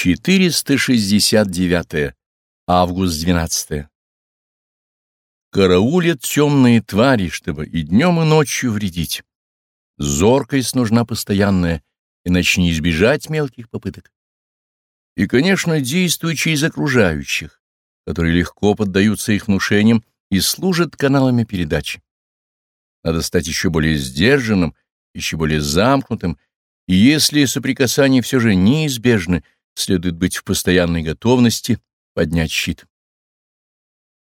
469. Август 12. Караулят темные твари, чтобы и днем, и ночью вредить. Зоркость нужна постоянная, иначе не избежать мелких попыток. И, конечно, действуй через окружающих, которые легко поддаются их внушениям и служат каналами передачи. Надо стать еще более сдержанным, еще более замкнутым, и если соприкасания все же неизбежны, следует быть в постоянной готовности поднять щит.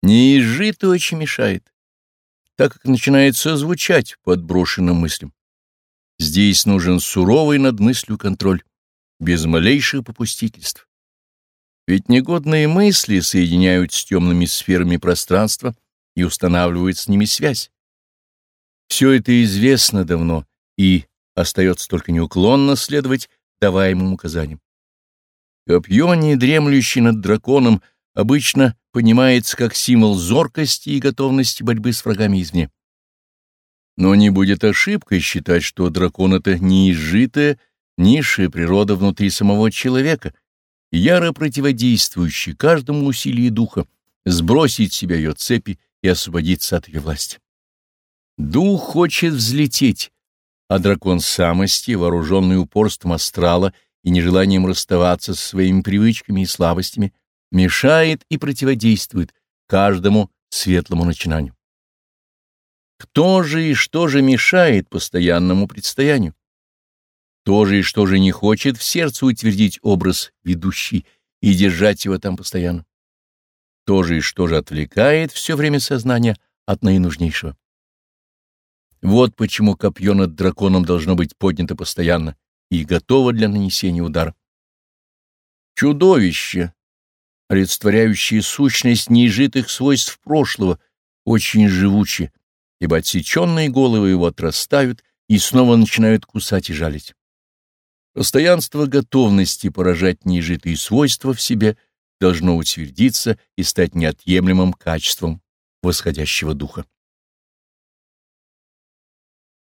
Неизжито очень мешает, так как начинает созвучать подброшенным мыслям. Здесь нужен суровый над мыслью контроль, без малейших попустительств. Ведь негодные мысли соединяют с темными сферами пространства и устанавливают с ними связь. Все это известно давно, и остается только неуклонно следовать даваемым указаниям. Копье, не дремлющий над драконом, обычно понимается как символ зоркости и готовности борьбы с врагами извне. Но не будет ошибкой считать, что дракон — это неизжитая, низшая природа внутри самого человека, яро противодействующий каждому усилию духа, сбросить себя ее цепи и освободиться от ее власти. Дух хочет взлететь, а дракон самости, вооруженный упорством астрала — и нежеланием расставаться со своими привычками и слабостями, мешает и противодействует каждому светлому начинанию. Кто же и что же мешает постоянному предстоянию? Кто же и что же не хочет в сердце утвердить образ ведущий и держать его там постоянно? Кто же и что же отвлекает все время сознания от наинужнейшего? Вот почему копье над драконом должно быть поднято постоянно, и готова для нанесения удара. Чудовище, олицетворяющее сущность неизжитых свойств прошлого, очень живуче, ибо отсеченные головы его отрастают и снова начинают кусать и жалить. Постоянство готовности поражать неизжитые свойства в себе должно утвердиться и стать неотъемлемым качеством восходящего духа.